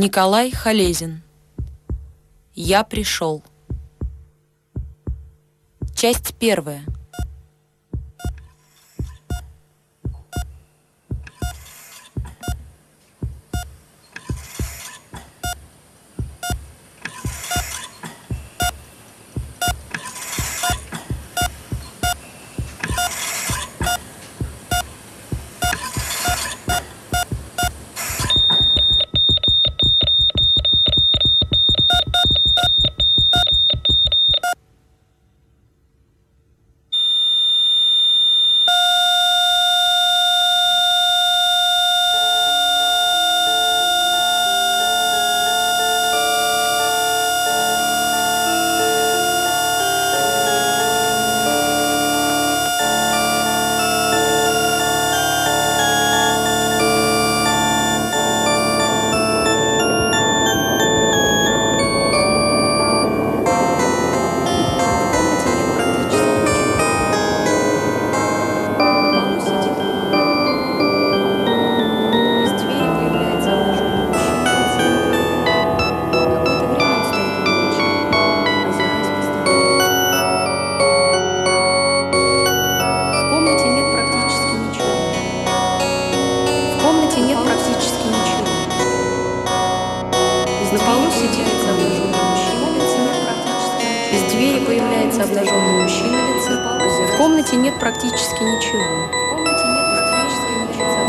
Николай Халезин. Я пришел. Часть первая.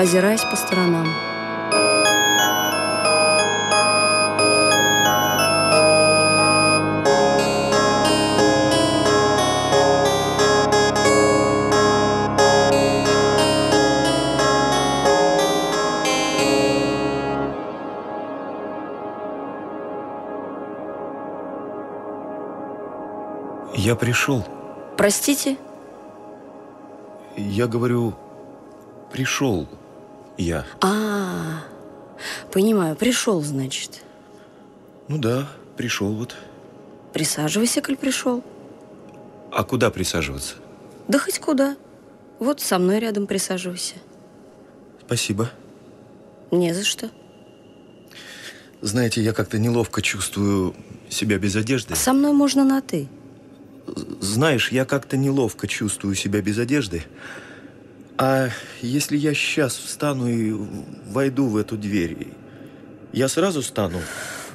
озираясь по сторонам. Я пришел. Простите? Я говорю, пришел я. А, -а, а, понимаю, пришел, значит. Ну да, пришел вот. Присаживайся, коль пришел. А куда присаживаться? Да хоть куда. Вот со мной рядом присаживайся. Спасибо. Не за что. Знаете, я как-то неловко чувствую себя без одежды. Со мной можно на «ты». Знаешь, я как-то неловко чувствую себя без одежды. А если я сейчас встану и войду в эту дверь, я сразу стану?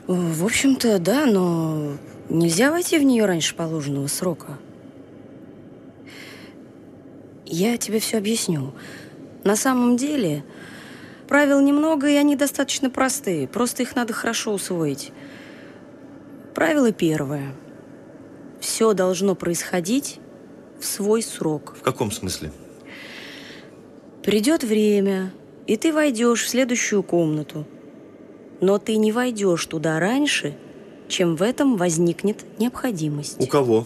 В общем-то, да, но нельзя войти в нее раньше положенного срока. Я тебе все объясню. На самом деле, правил немного, и они достаточно простые. Просто их надо хорошо усвоить. Правило первое – все должно происходить в свой срок. В каком смысле? Придет время, и ты войдешь в следующую комнату. Но ты не войдешь туда раньше, чем в этом возникнет необходимость. У кого?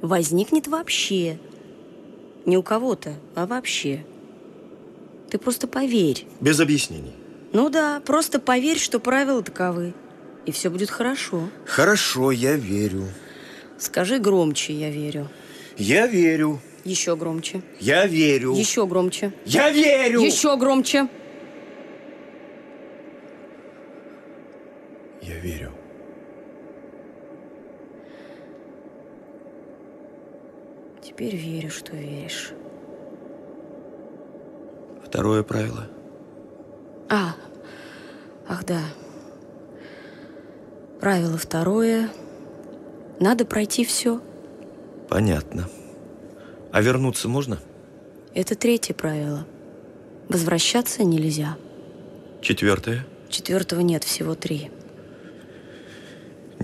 Возникнет вообще. Не у кого-то, а вообще. Ты просто поверь. Без объяснений. Ну да, просто поверь, что правила таковы. И все будет хорошо. Хорошо, я верю. Скажи громче, я верю. Я верю. Еще громче. Я верю. Еще громче. Я верю. Еще громче. Я верю. Теперь верю, что веришь. Второе правило. А, ах да. Правило второе – надо пройти все. Понятно. А вернуться можно? Это третье правило. Возвращаться нельзя. Четвертое? Четвертого нет, всего три.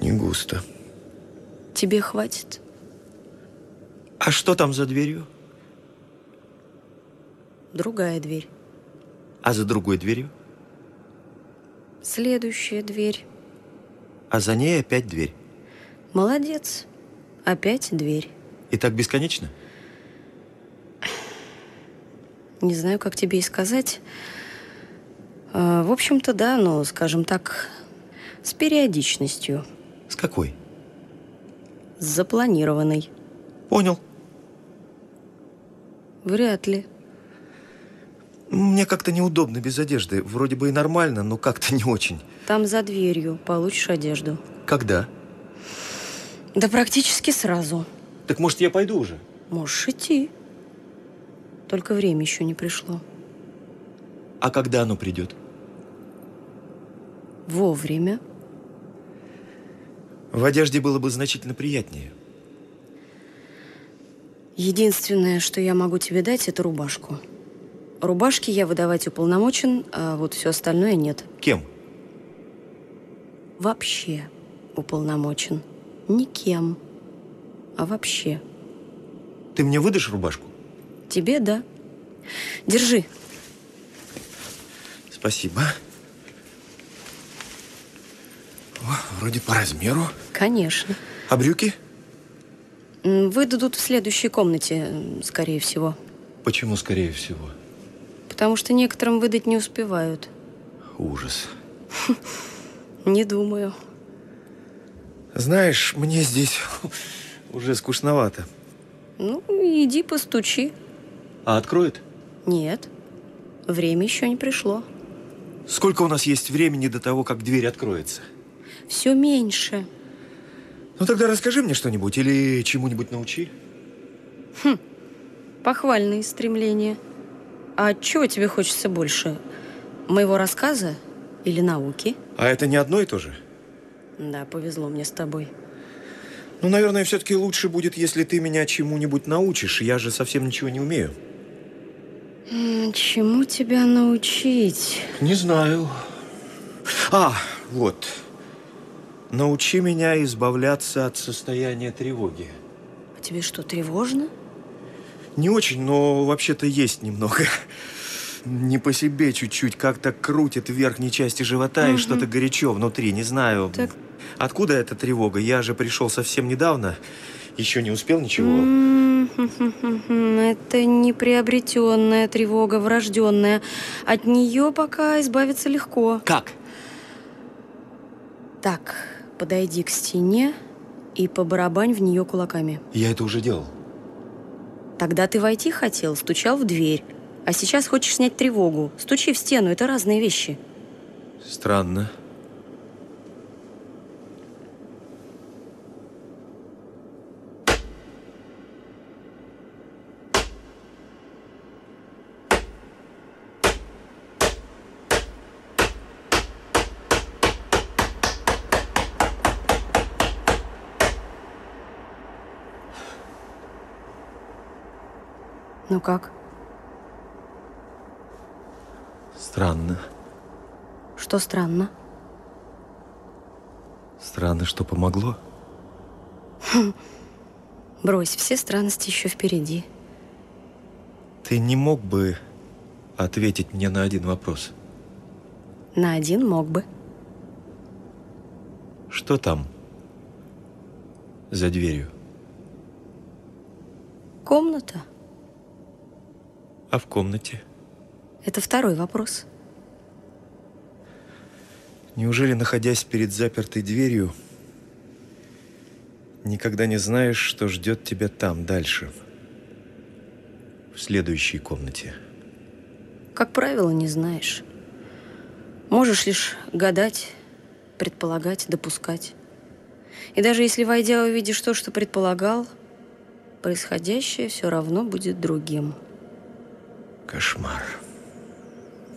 Не густо. Тебе хватит? А что там за дверью? Другая дверь. А за другой дверью? Следующая дверь. А за ней опять дверь. Молодец. Опять дверь. И так бесконечно? Не знаю, как тебе и сказать. А, в общем-то, да, но, скажем так, с периодичностью. С какой? С запланированной. Понял. Вряд ли. Мне как-то неудобно без одежды. Вроде бы и нормально, но как-то не очень. Там за дверью получишь одежду. Когда? Да практически сразу. Так может, я пойду уже? Можешь идти. Только время еще не пришло. А когда оно придет? Вовремя. В одежде было бы значительно приятнее. Единственное, что я могу тебе дать, это рубашку. Рубашки я выдавать уполномочен, а вот все остальное нет. Кем? Вообще уполномочен. Никем. А вообще. Ты мне выдашь рубашку? Тебе да. Держи. Спасибо. О, вроде по размеру. Конечно. А брюки? Выдадут в следующей комнате, скорее всего. Почему, скорее всего? Потому что некоторым выдать не успевают. Ужас. Не думаю. Знаешь, мне здесь уже скучновато. Ну, иди постучи. А откроет? Нет. Время еще не пришло. Сколько у нас есть времени до того, как дверь откроется? Все меньше. Ну тогда расскажи мне что-нибудь или чему-нибудь научи. Похвальные стремления. А чего тебе хочется больше? Моего рассказа или науки? А это не одно и то же? Да, повезло мне с тобой. Ну, наверное, все-таки лучше будет, если ты меня чему-нибудь научишь. Я же совсем ничего не умею. М, Чему тебя научить? Не знаю. А, вот. Научи меня избавляться от состояния тревоги. А тебе что, тревожно? Не очень, но вообще-то есть немного. Не по себе чуть-чуть, как-то крутит в верхней части живота и что-то горячо внутри, не знаю. Так. Откуда эта тревога? Я же пришел совсем недавно, еще не успел ничего. М, Это неприобретенная тревога, врожденная. От нее пока избавиться легко. Как? Так, подойди к стене и побарабань в нее кулаками. Я это уже делал. Тогда ты войти хотел, стучал в дверь. А сейчас хочешь снять тревогу. Стучи в стену, это разные вещи. Странно. Ну как? Странно. Что странно? Странно, что помогло. Брось, все странности еще впереди. Ты не мог бы ответить мне на один вопрос? На один мог бы. Что там? За дверью. Комната? А в комнате? Это второй вопрос. Неужели, находясь перед запертой дверью, никогда не знаешь, что ждет тебя там, дальше, в следующей комнате? Как правило, не знаешь. Можешь лишь гадать, предполагать, допускать. И даже если, войдя, увидишь то, что предполагал, происходящее все равно будет другим. Кошмар.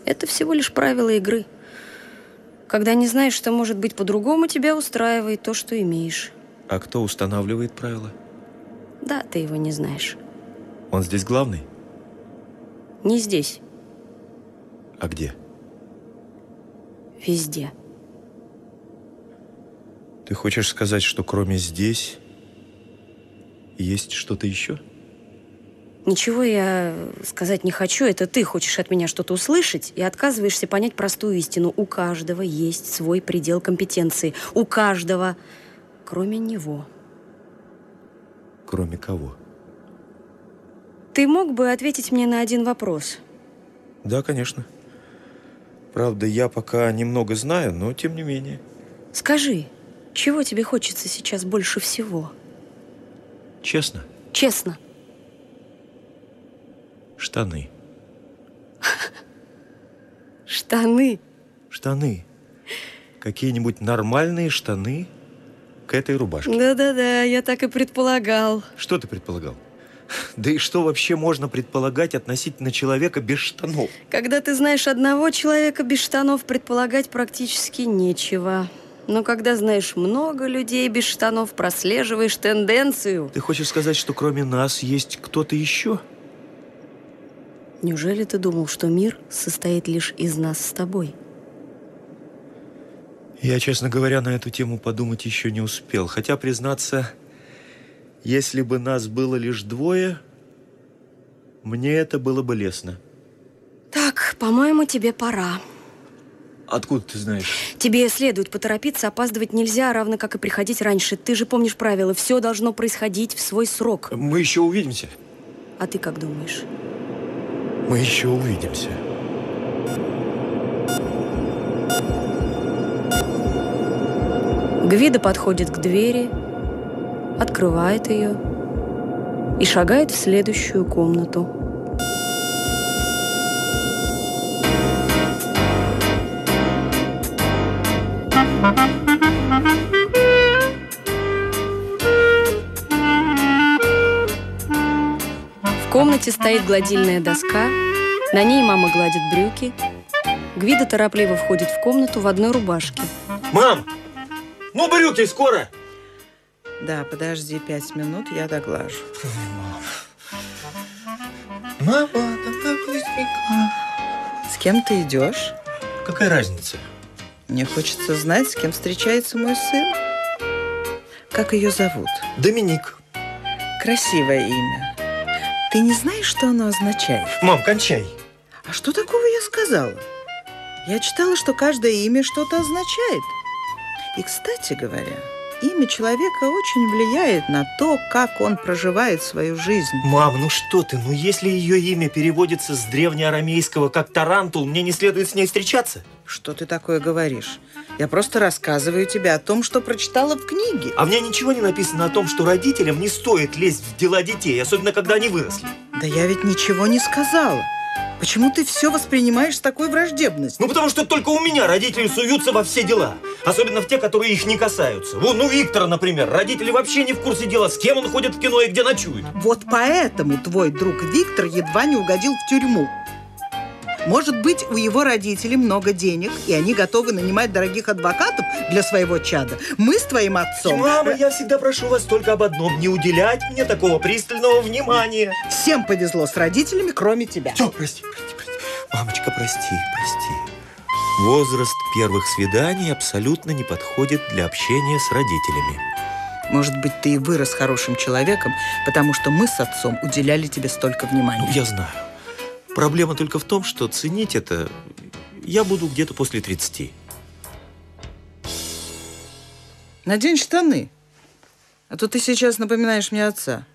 Это всего лишь правила игры. Когда не знаешь, что может быть по-другому, тебя устраивает то, что имеешь. А кто устанавливает правила? Да, ты его не знаешь. Он здесь главный? Не здесь, А где? везде. Ты хочешь сказать, что кроме здесь есть что-то еще? Ничего я сказать не хочу, это ты хочешь от меня что-то услышать и отказываешься понять простую истину. У каждого есть свой предел компетенции. У каждого, кроме него. Кроме кого? Ты мог бы ответить мне на один вопрос? Да, конечно. Правда, я пока немного знаю, но тем не менее. Скажи, чего тебе хочется сейчас больше всего? Честно? Честно. Штаны. Штаны. Штаны. Какие-нибудь нормальные штаны к этой рубашке. Да-да-да, я так и предполагал. Что ты предполагал? Да и что вообще можно предполагать относительно человека без штанов? Когда ты знаешь одного человека без штанов, предполагать практически нечего. Но когда знаешь много людей без штанов, прослеживаешь тенденцию. Ты хочешь сказать, что кроме нас есть кто-то еще? Неужели ты думал, что мир состоит лишь из нас с тобой? Я, честно говоря, на эту тему подумать еще не успел. Хотя, признаться, если бы нас было лишь двое, мне это было бы лестно. Так, по-моему, тебе пора. Откуда ты знаешь? Тебе следует поторопиться, опаздывать нельзя, равно как и приходить раньше. Ты же помнишь правила, все должно происходить в свой срок. Мы еще увидимся. А ты как думаешь? Мы еще увидимся. Гвида подходит к двери, открывает ее и шагает в следующую комнату. Комнате стоит гладильная доска, на ней мама гладит брюки. Гвида торопливо входит в комнату в одной рубашке. Мам! Ну, брюки, скоро! Да, подожди пять минут, я доглажу. Мама, С кем ты идешь? Какая разница? Мне хочется знать, с кем встречается мой сын. Как ее зовут? Доминик. Красивое имя. Ты не знаешь, что оно означает? Мам, кончай. А что такого я сказала? Я читала, что каждое имя что-то означает. И, кстати говоря, имя человека очень влияет на то, как он проживает свою жизнь. Мам, ну что ты, ну если ее имя переводится с древнеарамейского как Тарантул, мне не следует с ней встречаться? Что ты такое говоришь? Я просто рассказываю тебе о том, что прочитала в книге. А в ней ничего не написано о том, что родителям не стоит лезть в дела детей, особенно когда они выросли. Да я ведь ничего не сказала. Почему ты все воспринимаешь с такой враждебностью? Ну, потому что только у меня родители суются во все дела. Особенно в те, которые их не касаются. Вон, ну, Виктора, например. Родители вообще не в курсе дела, с кем он ходит в кино и где ночует. Вот поэтому твой друг Виктор едва не угодил в тюрьму. Может быть, у его родителей много денег, и они готовы нанимать дорогих адвокатов для своего чада. Мы с твоим отцом... Мама, я всегда прошу вас только об одном. Не уделять мне такого пристального внимания. Всем повезло с родителями, кроме тебя. Все, прости, прости, прости. Мамочка, прости, прости. Возраст первых свиданий абсолютно не подходит для общения с родителями. Может быть, ты и вырос хорошим человеком, потому что мы с отцом уделяли тебе столько внимания. Ну, я знаю. Проблема только в том, что ценить это я буду где-то после 30. Надень штаны. А то ты сейчас напоминаешь мне отца.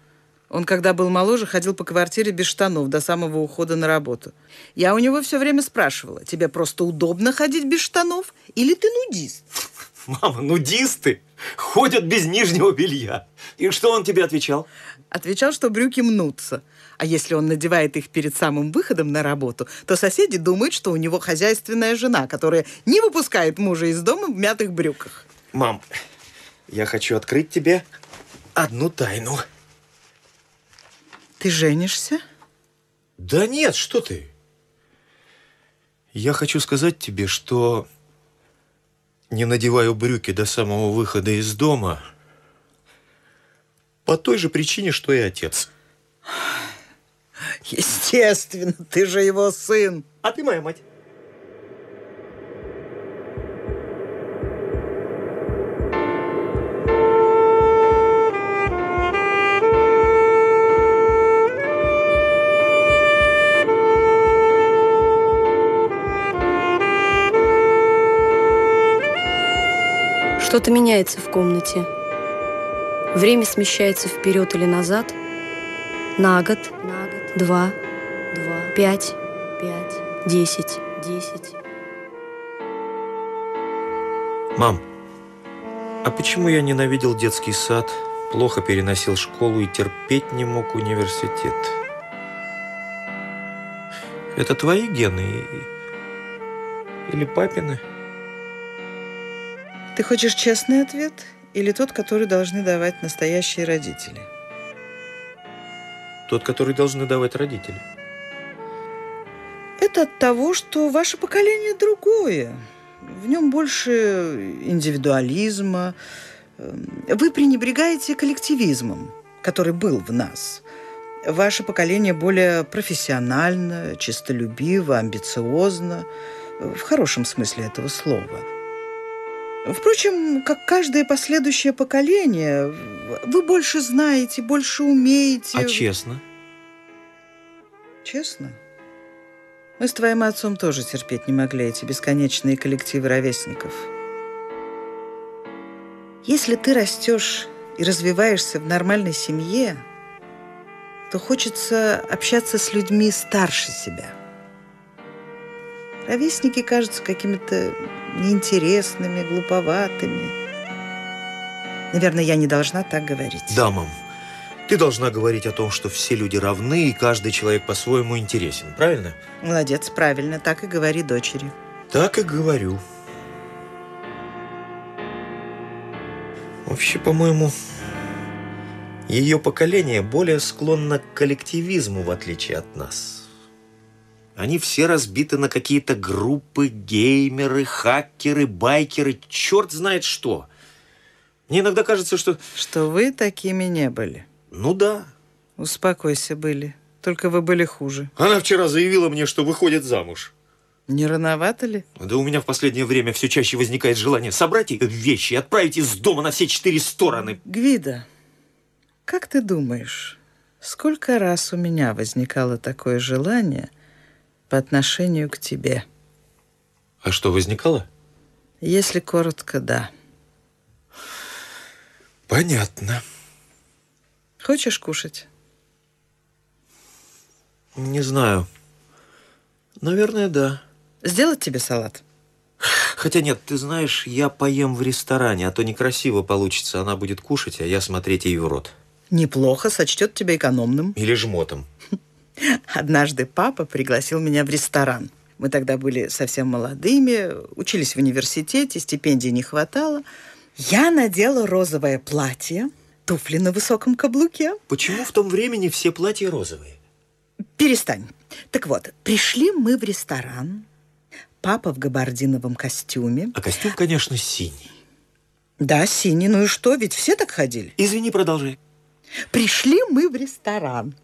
Он, когда был моложе, ходил по квартире без штанов до самого ухода на работу. Я у него все время спрашивала, тебе просто удобно ходить без штанов или ты нудист? Мама, нудисты ходят без нижнего белья. И что он тебе отвечал? Отвечал, что брюки мнутся. А если он надевает их перед самым выходом на работу, то соседи думают, что у него хозяйственная жена, которая не выпускает мужа из дома в мятых брюках. Мам, я хочу открыть тебе одну тайну. Ты женишься? Да нет, что ты. Я хочу сказать тебе, что не надеваю брюки до самого выхода из дома по той же причине, что и отец. Естественно, ты же его сын. А ты моя мать. Что-то меняется в комнате. Время смещается вперед или назад, на год, на год два, два, пять, пять, десять, десять. Мам, а почему я ненавидел детский сад, плохо переносил школу и терпеть не мог университет? Это твои гены или папины? Ты хочешь честный ответ или тот, который должны давать настоящие родители? Тот, который должны давать родители. Это от того, что ваше поколение другое. В нем больше индивидуализма. Вы пренебрегаете коллективизмом, который был в нас. Ваше поколение более профессионально, чистолюбиво, амбициозно, в хорошем смысле этого слова – Впрочем, как каждое последующее поколение, вы больше знаете, больше умеете. А честно? Честно? Мы с твоим отцом тоже терпеть не могли эти бесконечные коллективы ровесников. Если ты растешь и развиваешься в нормальной семье, то хочется общаться с людьми старше себя. Ровесники кажутся какими-то неинтересными, глуповатыми. Наверное, я не должна так говорить. Да, мам. Ты должна говорить о том, что все люди равны, и каждый человек по-своему интересен, правильно? Молодец, правильно. Так и говори дочери. Так и говорю. Вообще, по-моему, ее поколение более склонно к коллективизму, в отличие от нас. Они все разбиты на какие-то группы, геймеры, хакеры, байкеры, черт знает что. Мне иногда кажется, что... Что вы такими не были. Ну да. Успокойся, были. Только вы были хуже. Она вчера заявила мне, что выходит замуж. Не рановато ли? Да у меня в последнее время все чаще возникает желание собрать вещи и отправить из дома на все четыре стороны. Гвида, как ты думаешь, сколько раз у меня возникало такое желание по отношению к тебе. А что, возникало? Если коротко, да. Понятно. Хочешь кушать? Не знаю. Наверное, да. Сделать тебе салат? Хотя нет, ты знаешь, я поем в ресторане, а то некрасиво получится. Она будет кушать, а я смотреть ей в рот. Неплохо, сочтет тебя экономным. Или жмотом. Однажды папа пригласил меня в ресторан. Мы тогда были совсем молодыми, учились в университете, стипендий не хватало. Я надела розовое платье, туфли на высоком каблуке. Почему в том времени все платья розовые? Перестань. Так вот, пришли мы в ресторан. Папа в габардиновом костюме. А костюм, конечно, синий. Да, синий. Ну и что? Ведь все так ходили. Извини, продолжай. Пришли мы в ресторан.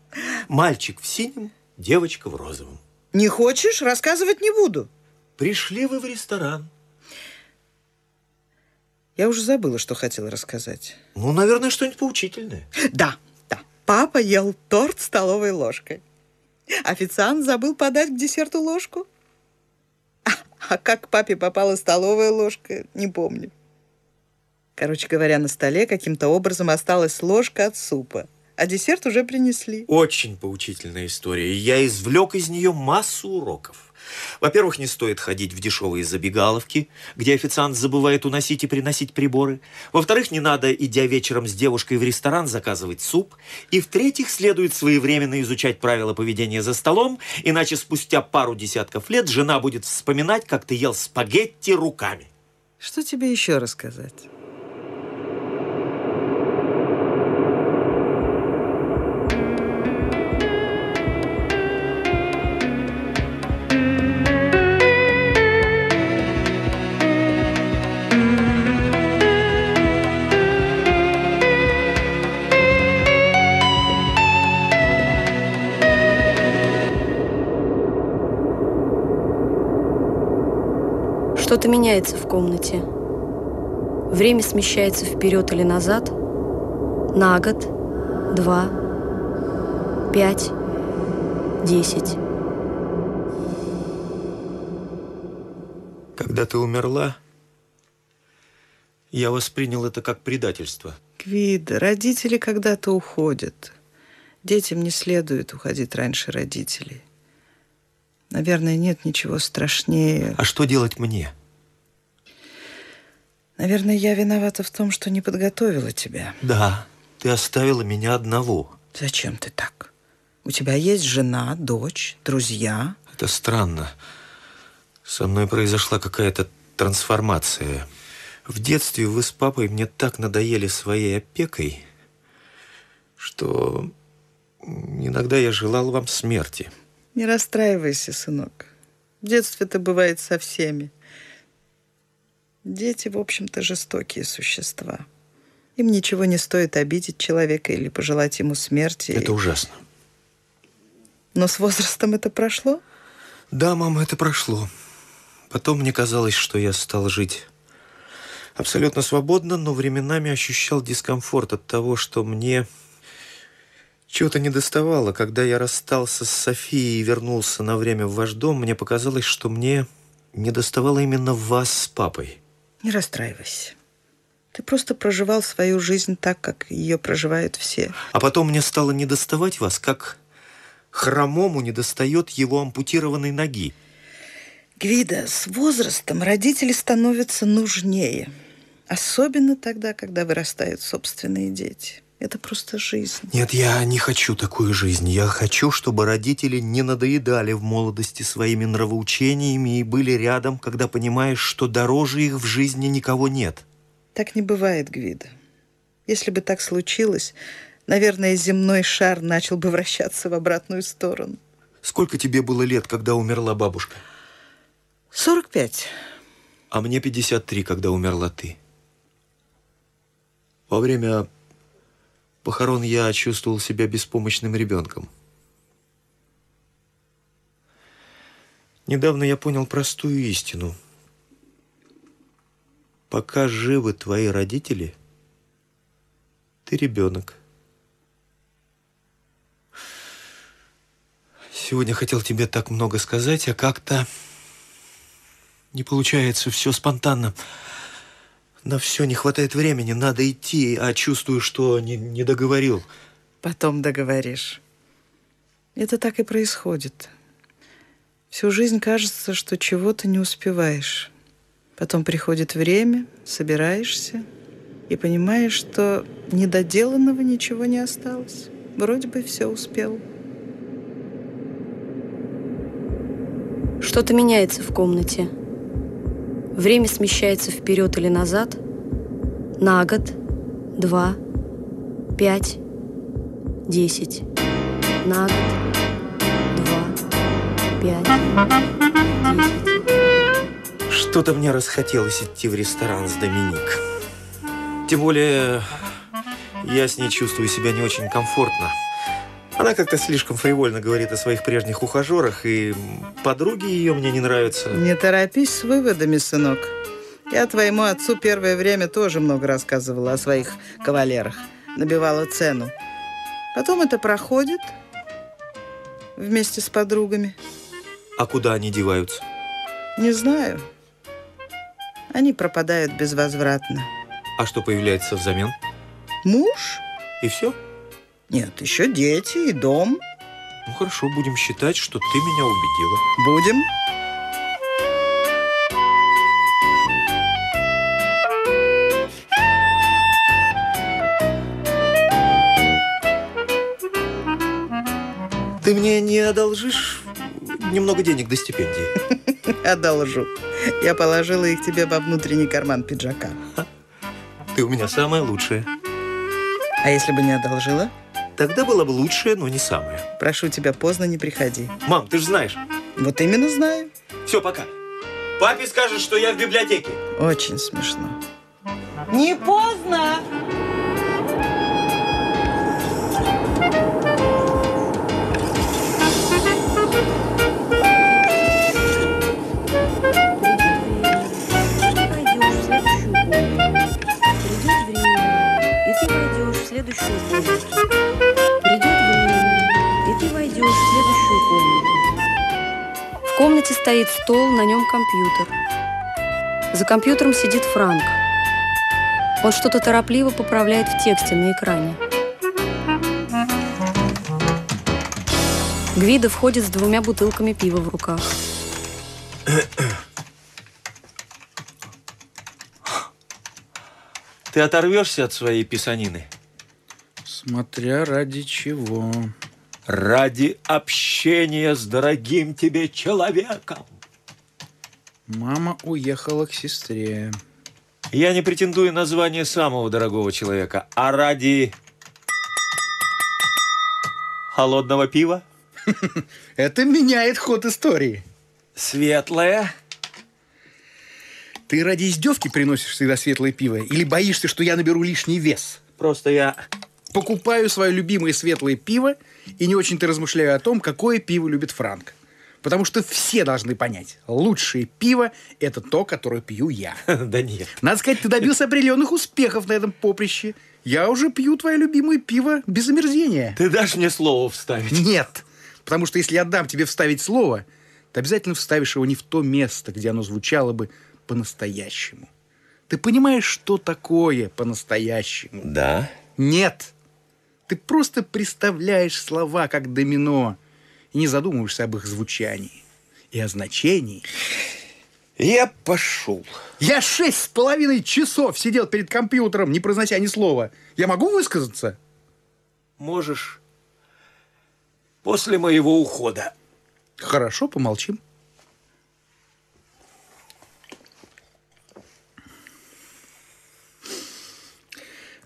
Мальчик в синем, девочка в розовом. Не хочешь? Рассказывать не буду. Пришли вы в ресторан. Я уже забыла, что хотела рассказать. Ну, наверное, что-нибудь поучительное. Да, да. Папа ел торт столовой ложкой. Официант забыл подать к десерту ложку. А, а как к папе попала столовая ложка, не помню. Короче говоря, на столе каким-то образом осталась ложка от супа а десерт уже принесли. Очень поучительная история. Я извлек из нее массу уроков. Во-первых, не стоит ходить в дешевые забегаловки, где официант забывает уносить и приносить приборы. Во-вторых, не надо, идя вечером с девушкой в ресторан, заказывать суп. И в-третьих, следует своевременно изучать правила поведения за столом, иначе спустя пару десятков лет жена будет вспоминать, как ты ел спагетти руками. Что тебе еще рассказать? Меняется в комнате. Время смещается вперед или назад. На год, два, пять, десять. Когда ты умерла, Я воспринял это как предательство. Гвида, родители когда-то уходят. Детям не следует уходить раньше родителей. Наверное, нет ничего страшнее. А что делать мне? Наверное, я виновата в том, что не подготовила тебя. Да, ты оставила меня одного. Зачем ты так? У тебя есть жена, дочь, друзья. Это странно. Со мной произошла какая-то трансформация. В детстве вы с папой мне так надоели своей опекой, что иногда я желал вам смерти. Не расстраивайся, сынок. В детстве это бывает со всеми. Дети, в общем-то, жестокие существа. Им ничего не стоит обидеть человека или пожелать ему смерти. Это ужасно. Но с возрастом это прошло? Да, мама, это прошло. Потом мне казалось, что я стал жить абсолютно свободно, но временами ощущал дискомфорт от того, что мне чего-то не доставало. Когда я расстался с Софией и вернулся на время в ваш дом, мне показалось, что мне не доставало именно вас с папой. Не расстраивайся. Ты просто проживал свою жизнь так, как ее проживают все. А потом мне стало недоставать вас, как хромому недостает его ампутированной ноги. Гвида, с возрастом родители становятся нужнее. Особенно тогда, когда вырастают собственные дети. Это просто жизнь. Нет, я не хочу такую жизнь. Я хочу, чтобы родители не надоедали в молодости своими нравоучениями и были рядом, когда понимаешь, что дороже их в жизни никого нет. Так не бывает, Гвида. Если бы так случилось, наверное, земной шар начал бы вращаться в обратную сторону. Сколько тебе было лет, когда умерла бабушка? 45. А мне 53, когда умерла ты. Во время похорон я чувствовал себя беспомощным ребенком. Недавно я понял простую истину. Пока живы твои родители, ты ребенок. Сегодня хотел тебе так много сказать, а как-то не получается все спонтанно. На все не хватает времени, надо идти, а чувствую, что не, не договорил. Потом договоришь. Это так и происходит. Всю жизнь кажется, что чего-то не успеваешь. Потом приходит время, собираешься и понимаешь, что недоделанного ничего не осталось. Вроде бы все успел. Что-то меняется в комнате. Время смещается вперед или назад. На год, два, пять, десять. На год, два, пять, десять. Что-то мне расхотелось идти в ресторан с Доминик. Тем более, я с ней чувствую себя не очень комфортно. Она как-то слишком фривольно говорит о своих прежних ухажерах, и подруги ее мне не нравятся. Не торопись с выводами, сынок. Я твоему отцу первое время тоже много рассказывала о своих кавалерах. Набивала цену. Потом это проходит вместе с подругами. А куда они деваются? Не знаю. Они пропадают безвозвратно. А что появляется взамен? Муж? И все? Нет, еще дети и дом. Ну хорошо, будем считать, что ты меня убедила. Будем. Ты мне не одолжишь немного денег до стипендии? Одолжу. Я положила их тебе во внутренний карман пиджака. Ты у меня самая лучшая. А если бы не одолжила? Тогда было бы лучшее, но не самое. Прошу тебя, поздно не приходи. Мам, ты же знаешь. Вот именно знаю. Все, пока. Папе скажешь, что я в библиотеке. Очень смешно. Не поздно! Стоит стол, на нем компьютер. За компьютером сидит Франк. Он что-то торопливо поправляет в тексте на экране. Гвида входит с двумя бутылками пива в руках. Ты оторвешься от своей писанины? Смотря ради чего. Ради общения с дорогим тебе человеком. Мама уехала к сестре. Я не претендую на звание самого дорогого человека, а ради холодного пива, Это меняет ход истории. светлое. Ты ради издевки приносишь всегда светлое пиво или боишься, что я наберу лишний вес? Просто я Покупаю свое любимое светлое пиво и не очень-то размышляю о том, какое пиво любит Франк. Потому что все должны понять, лучшее пиво – это то, которое пью я. Да нет. Надо сказать, ты добился определенных успехов на этом поприще. Я уже пью твое любимое пиво без омерзения. Ты дашь мне слово вставить? Нет, потому что если я дам тебе вставить слово, ты обязательно вставишь его не в то место, где оно звучало бы по-настоящему. Ты понимаешь, что такое по-настоящему? Да. Нет. Ты просто представляешь слова как домино и не задумываешься об их звучании и о значении. Я пошел. Я шесть с половиной часов сидел перед компьютером, не произнося ни слова. Я могу высказаться? Можешь после моего ухода. Хорошо, помолчим.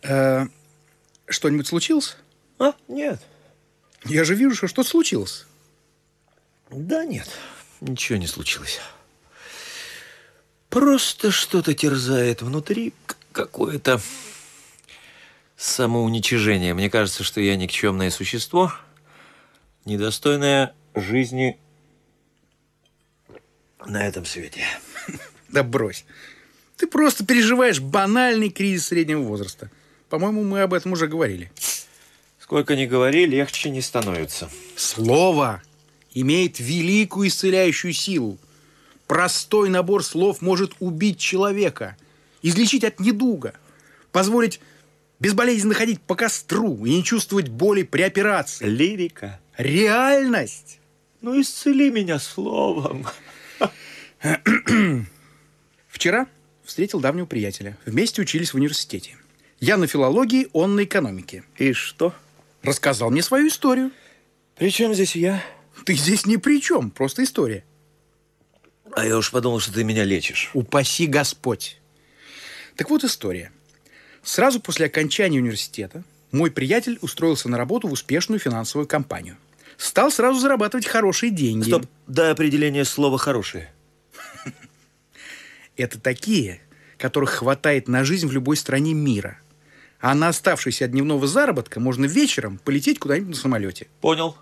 Э, Что-нибудь случилось? А? Нет. Я же вижу, что что-то случилось. Да нет, ничего не случилось. Просто что-то терзает внутри, какое-то самоуничижение. Мне кажется, что я никчемное существо, недостойное жизни на этом свете. Да брось. Ты просто переживаешь банальный кризис среднего возраста. По-моему, мы об этом уже говорили. Сколько ни говори, легче не становится. Слово имеет великую исцеляющую силу. Простой набор слов может убить человека, излечить от недуга, позволить безболезненно ходить по костру и не чувствовать боли при операции. Лирика. Реальность! Ну, исцели меня словом. Вчера встретил давнего приятеля. Вместе учились в университете. Я на филологии, он на экономике. И что? Рассказал мне свою историю. При чем здесь я? Ты здесь ни при чем, просто история. А я уж подумал, что ты меня лечишь. Упаси Господь. Так вот история. Сразу после окончания университета мой приятель устроился на работу в успешную финансовую компанию. Стал сразу зарабатывать хорошие деньги. Стоп, дай определение слова «хорошее». Это такие, которых хватает на жизнь в любой стране мира. А на оставшийся от дневного заработка можно вечером полететь куда-нибудь на самолете. Понял.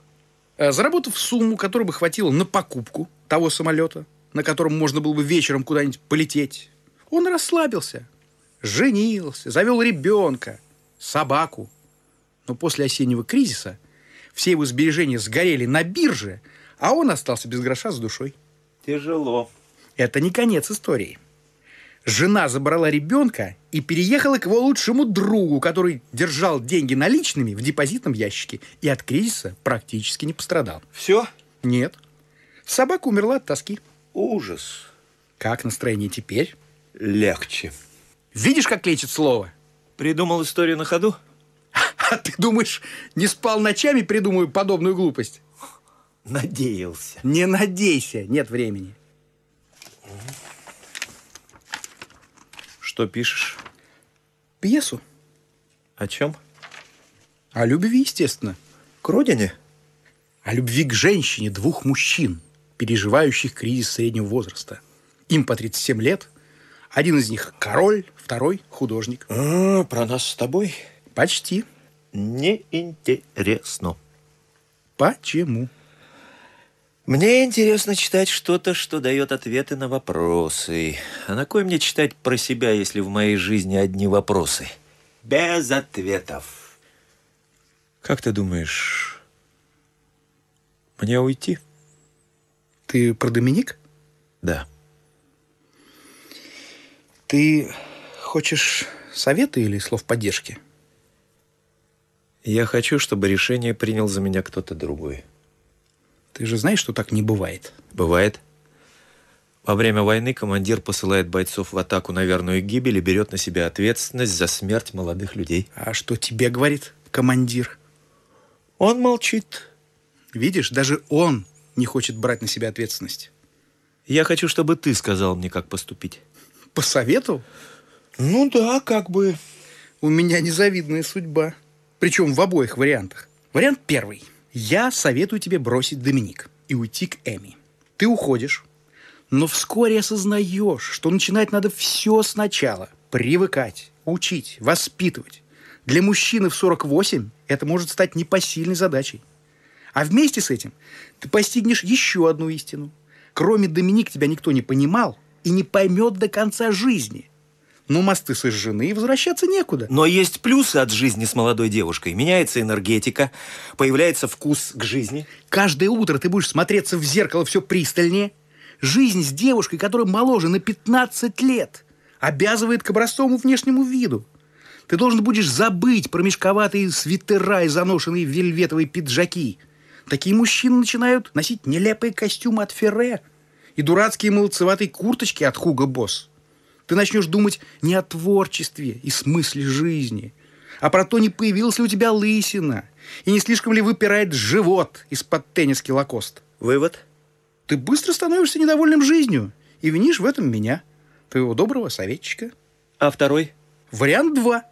Э, Заработав сумму, которая бы хватила на покупку того самолета, на котором можно было бы вечером куда-нибудь полететь, он расслабился, женился, завел ребенка, собаку. Но после осеннего кризиса все его сбережения сгорели на бирже, а он остался без гроша с душой. Тяжело. Это не конец истории. Жена забрала ребенка и переехала к его лучшему другу, который держал деньги наличными в депозитном ящике и от кризиса практически не пострадал. Все? Нет. Собака умерла от тоски. Ужас. Как настроение теперь? Легче. Видишь, как лечит слово? Придумал историю на ходу? А ты думаешь, не спал ночами, придумаю подобную глупость? Надеялся. Не надейся, нет времени. Что пишешь? Пьесу. О чем? О любви, естественно. К родине? О любви к женщине двух мужчин, переживающих кризис среднего возраста. Им по 37 лет. Один из них король, второй художник. А, про нас с тобой? Почти. Неинтересно. Почему? Мне интересно читать что-то, что дает ответы на вопросы. А на кой мне читать про себя, если в моей жизни одни вопросы? Без ответов. Как ты думаешь, мне уйти? Ты про Доминик? Да. Ты хочешь Совета или слов поддержки? Я хочу, чтобы решение принял за меня кто-то другой. Ты же знаешь, что так не бывает. Бывает. Во время войны командир посылает бойцов в атаку на верную гибель и берет на себя ответственность за смерть молодых людей. А что тебе говорит командир? Он молчит. Видишь, даже он не хочет брать на себя ответственность. Я хочу, чтобы ты сказал мне, как поступить. Посоветовал? Ну да, как бы. У меня незавидная судьба. Причем в обоих вариантах. Вариант первый. Я советую тебе бросить Доминик и уйти к Эми. Ты уходишь, но вскоре осознаешь, что начинать надо все сначала. Привыкать, учить, воспитывать. Для мужчины в 48 это может стать непосильной задачей. А вместе с этим ты постигнешь еще одну истину. Кроме Доминик тебя никто не понимал и не поймет до конца жизни. Но мосты сожжены, и возвращаться некуда. Но есть плюсы от жизни с молодой девушкой. Меняется энергетика, появляется вкус к жизни. Каждое утро ты будешь смотреться в зеркало все пристальнее. Жизнь с девушкой, которая моложе на 15 лет, обязывает к образцовому внешнему виду. Ты должен будешь забыть про мешковатые свитера и заношенные вельветовые пиджаки. Такие мужчины начинают носить нелепые костюмы от Ферре и дурацкие молодцеватые курточки от Хуга Босс. Ты начнешь думать не о творчестве и смысле жизни, а про то, не появилась ли у тебя лысина и не слишком ли выпирает живот из-под тенниски Лакост. Вывод? Ты быстро становишься недовольным жизнью и винишь в этом меня, твоего доброго советчика. А второй? Вариант два.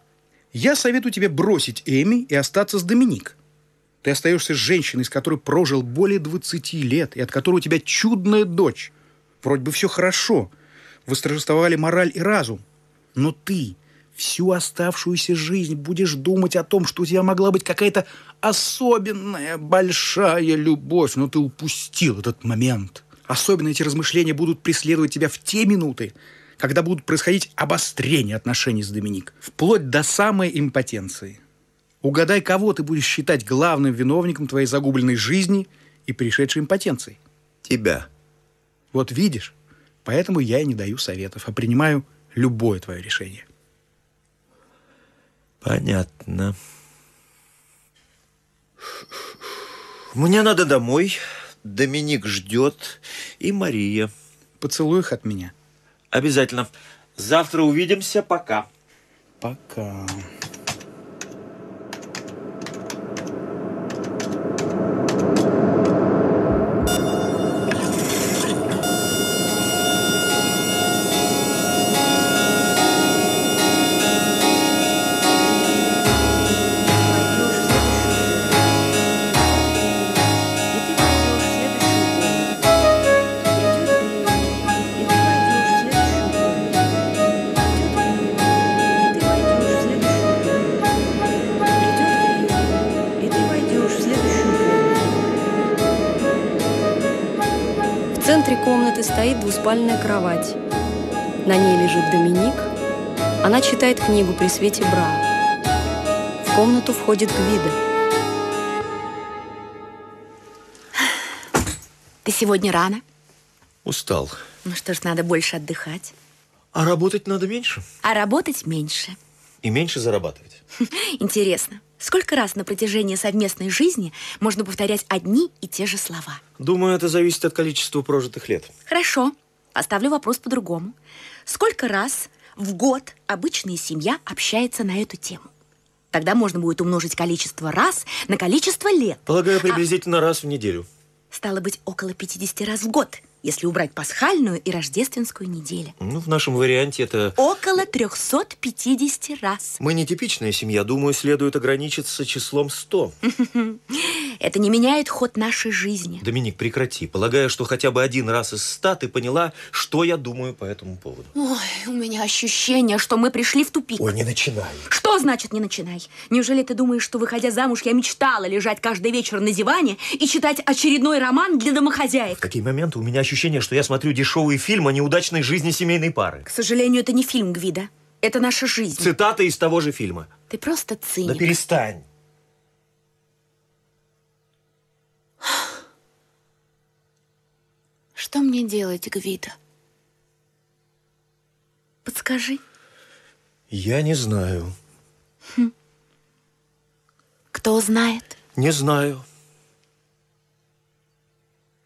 Я советую тебе бросить Эми и остаться с Доминик. Ты остаешься с женщиной, с которой прожил более 20 лет, и от которой у тебя чудная дочь. Вроде бы все хорошо. Восторжествовали мораль и разум. Но ты всю оставшуюся жизнь будешь думать о том, что у тебя могла быть какая-то особенная большая любовь, но ты упустил этот момент. Особенно эти размышления будут преследовать тебя в те минуты, когда будут происходить обострения отношений с Доминик, вплоть до самой импотенции. Угадай, кого ты будешь считать главным виновником твоей загубленной жизни и пришедшей импотенции. Тебя. Вот видишь, поэтому я и не даю советов, а принимаю любое твое решение. Понятно. Мне надо домой. Доминик ждет. И Мария. Поцелуй их от меня. Обязательно. Завтра увидимся. Пока. Пока. Стоит двуспальная кровать. На ней лежит Доминик. Она читает книгу при свете бра. В комнату входит Гвида. Ты сегодня рано. Устал. Ну что ж, надо больше отдыхать. А работать надо меньше. А работать меньше. И меньше зарабатывать. Интересно, сколько раз на протяжении совместной жизни можно повторять одни и те же слова? Думаю, это зависит от количества прожитых лет. Хорошо, поставлю вопрос по-другому. Сколько раз в год обычная семья общается на эту тему? Тогда можно будет умножить количество раз на количество лет. Полагаю, приблизительно раз в неделю. Стало быть, около 50 раз в год, если убрать пасхальную и рождественскую недели. Ну, в нашем варианте это... Около 350 раз. Мы не типичная семья. Думаю, следует ограничиться числом 100. Это не меняет ход нашей жизни. Доминик, прекрати. Полагаю, что хотя бы один раз из ста ты поняла, что я думаю по этому поводу. Ой, у меня ощущение, что мы пришли в тупик. Ой, не начинай. Что значит не начинай? Неужели ты думаешь, что, выходя замуж, я мечтала лежать каждый вечер на диване и читать очередной роман для домохозяек? В такие моменты у меня ощущение, что я смотрю дешевый фильм о неудачной жизни семейной пары. К сожалению, это не фильм Гвида. Это наша жизнь. Цитата из того же фильма. Ты просто Да циник. перестань. Что мне делать, Гвида? Подскажи. Я не знаю. Кто знает? Не знаю.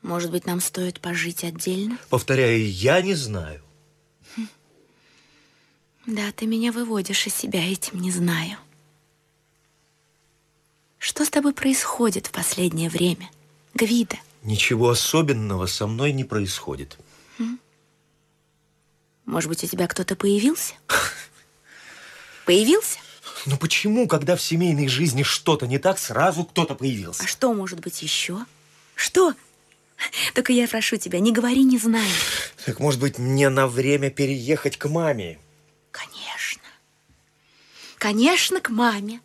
Может быть, нам стоит пожить отдельно? Повторяю, я не знаю. Да, ты меня выводишь из себя этим, не знаю. Что с тобой происходит в последнее время, Гвида? Ничего особенного со мной не происходит. Может быть, у тебя кто-то появился? Появился? Но почему, когда в семейной жизни что-то не так, сразу кто-то появился? А что может быть еще? Что? Только я прошу тебя, не говори «не знаю». Так, может быть, мне на время переехать к маме? Конечно. Конечно, к маме.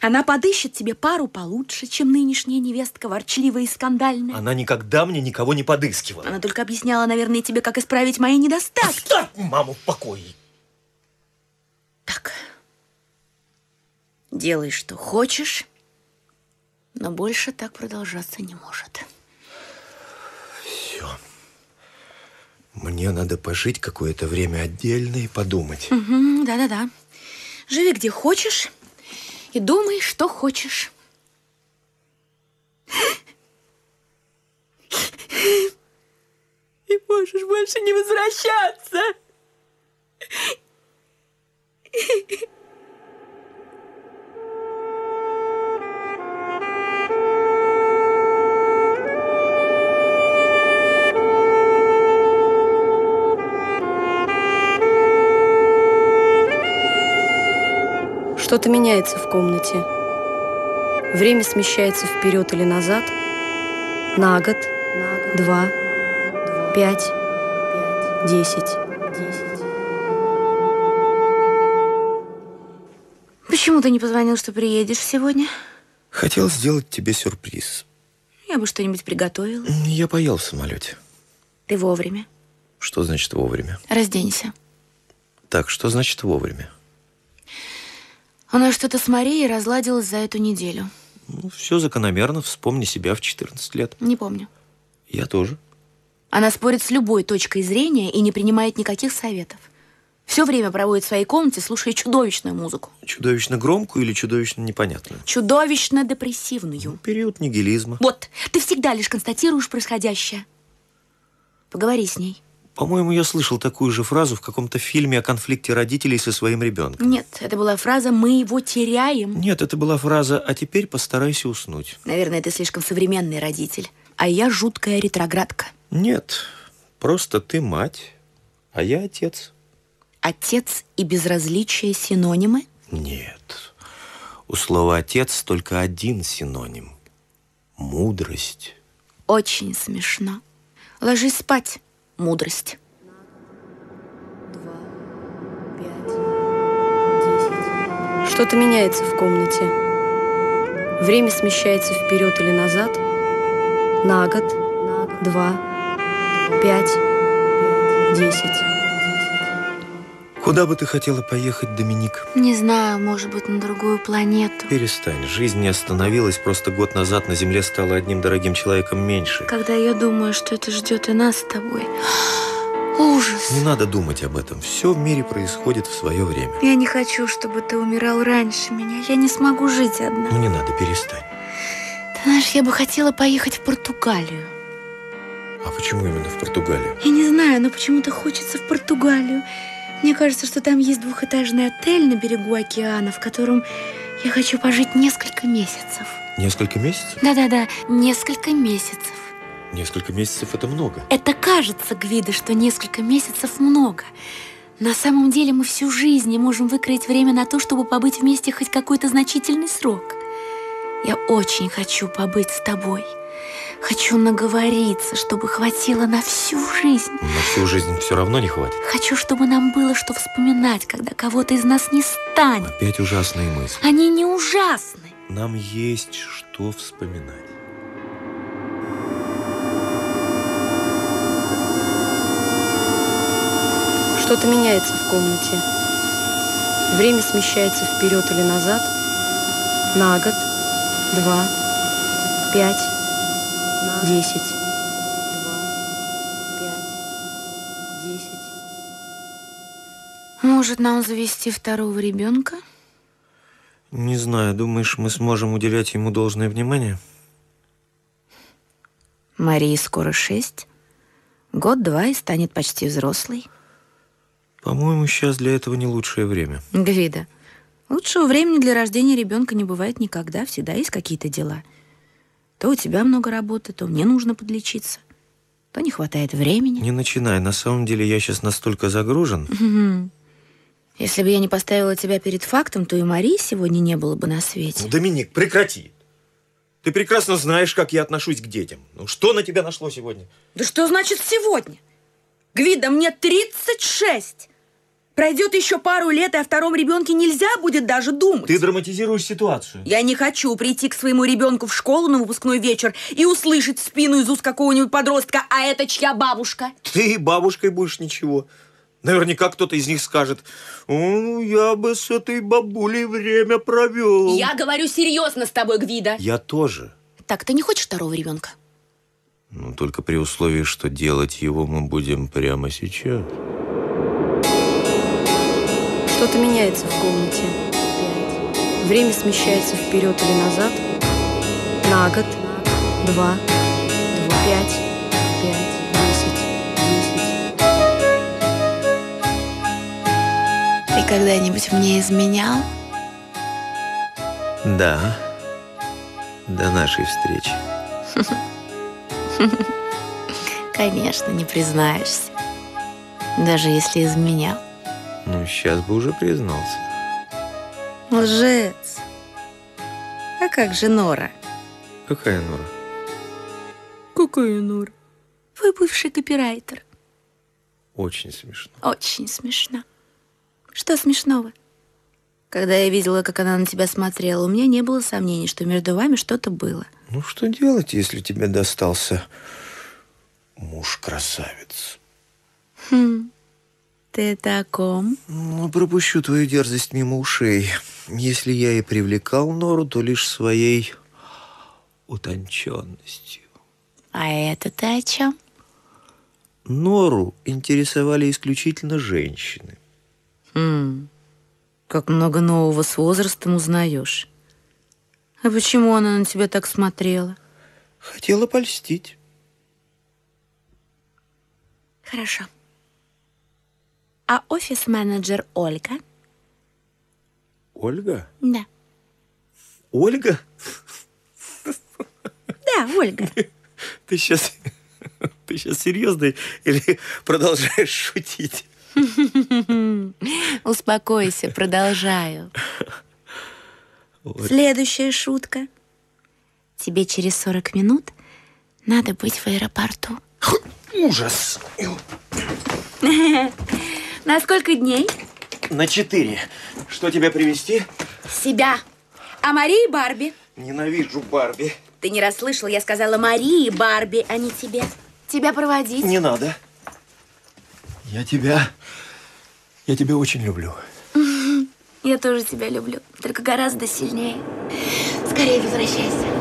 Она подыщет тебе пару получше, чем нынешняя невестка, ворчливая и скандальная. Она никогда мне никого не подыскивала. Она только объясняла, наверное, тебе, как исправить мои недостатки. Оставь маму в покое. Так, делай, что хочешь, но больше так продолжаться не может. Все. Мне надо пожить какое-то время отдельно и подумать. Да-да-да. Живи где хочешь и думай, что хочешь. И можешь больше не возвращаться. Что-то меняется в комнате. Время смещается вперед или назад. На год, два, пять, десять. Почему ты не позвонил, что приедешь сегодня? Хотел сделать тебе сюрприз. Я бы что-нибудь приготовила. Я поел в самолете. Ты вовремя. Что значит вовремя? Разденься. Так, что значит вовремя? У нас что-то с Марией разладилось за эту неделю. Ну, все закономерно. Вспомни себя в 14 лет. Не помню. Я тоже. Она спорит с любой точкой зрения и не принимает никаких советов. Все время проводит в своей комнате, слушая чудовищную музыку. Чудовищно громкую или чудовищно непонятную? Чудовищно депрессивную. Период нигилизма. Вот, ты всегда лишь констатируешь происходящее. Поговори с ней. По-моему, я слышал такую же фразу в каком-то фильме о конфликте родителей со своим ребенком. Нет, это была фраза «мы его теряем». Нет, это была фраза «а теперь постарайся уснуть». Наверное, ты слишком современный родитель, а я жуткая ретроградка. Нет, просто ты мать, а я отец. Отец и безразличие синонимы? Нет. У слова «отец» только один синоним. Мудрость. Очень смешно. Ложись спать, мудрость. Что-то меняется в комнате. Время смещается вперед или назад. На год, два, пять, десять. Куда бы ты хотела поехать, Доминик? Не знаю, может быть, на другую планету. Перестань. Жизнь не остановилась. Просто год назад на Земле стало одним дорогим человеком меньше. Когда я думаю, что это ждет и нас с тобой. Ужас. Не надо думать об этом. Все в мире происходит в свое время. Я не хочу, чтобы ты умирал раньше меня. Я не смогу жить одна. Ну не надо, перестань. Ты знаешь, я бы хотела поехать в Португалию. А почему именно в Португалию? Я не знаю, но почему-то хочется в Португалию. Мне кажется, что там есть двухэтажный отель на берегу океана, в котором я хочу пожить несколько месяцев. Несколько месяцев? Да-да-да, несколько месяцев. Несколько месяцев это много. Это кажется, Гвида, что несколько месяцев много. На самом деле мы всю жизнь не можем выкроить время на то, чтобы побыть вместе хоть какой-то значительный срок. Я очень хочу побыть с тобой. Хочу наговориться, чтобы хватило на всю жизнь. На всю жизнь все равно не хватит. Хочу, чтобы нам было что вспоминать, когда кого-то из нас не станет. Опять ужасные мысли. Они не ужасны. Нам есть что вспоминать. Что-то меняется в комнате. Время смещается вперед или назад. На год, два, пять, десять. Может, нам завести второго ребенка? Не знаю, думаешь, мы сможем уделять ему должное внимание? Марии скоро шесть. Год-два и станет почти взрослой. По-моему, сейчас для этого не лучшее время. Гвида, лучшего времени для рождения ребенка не бывает никогда. Всегда есть какие-то дела. То у тебя много работы, то мне нужно подлечиться. То не хватает времени. Не начинай. На самом деле я сейчас настолько загружен. Если бы я не поставила тебя перед фактом, то и Марии сегодня не было бы на свете. Ну, Доминик, прекрати. Ты прекрасно знаешь, как я отношусь к детям. Ну, что на тебя нашло сегодня? Да что значит сегодня? Гвида, мне 36. Пройдет еще пару лет, и о втором ребенке нельзя будет даже думать. Ты драматизируешь ситуацию. Я не хочу прийти к своему ребенку в школу на выпускной вечер и услышать в спину из уст какого-нибудь подростка, а это чья бабушка? Ты бабушкой будешь ничего. Наверняка кто-то из них скажет, «О, я бы с этой бабулей время провел. Я говорю серьезно с тобой, Гвида. Я тоже. Так, ты не хочешь второго ребенка? Ну, только при условии, что делать его мы будем прямо сейчас. Что-то меняется в комнате. Время смещается вперед или назад. На год, два, два, пять, пять, десять, десять. Ты когда-нибудь мне изменял? Да. До нашей встречи. Конечно, не признаешься. Даже если изменял. Ну, сейчас бы уже признался. Лжец. А как же Нора? Какая Нора? Какая Нора? Твой бывший копирайтер. Очень смешно. Очень смешно. Что смешного? Когда я видела, как она на тебя смотрела, у меня не было сомнений, что между вами что-то было. Ну, что делать, если тебе достался муж-красавец? Хм. Ты это о ком? Ну, пропущу твою дерзость мимо ушей. Если я и привлекал Нору, то лишь своей утонченностью. А это ты о чем? Нору интересовали исключительно женщины. Хм. Как много нового с возрастом узнаешь. А почему она на тебя так смотрела? Хотела польстить. Хорошо. А офис-менеджер Ольга? Ольга? Да. Ольга? Да, Ольга. Ты сейчас... Ты сейчас серьезно или продолжаешь шутить? Успокойся, продолжаю. Следующая шутка. Тебе через 40 минут надо быть в аэропорту. Ужас! На сколько дней? На четыре. Что тебе привезти? Себя. А Марии Барби? Ненавижу Барби. Ты не расслышал, я сказала Марии Барби, а не тебе. Тебя проводить? Не надо. Я тебя... Я тебя очень люблю. Я тоже тебя люблю, только гораздо сильнее. Скорее возвращайся.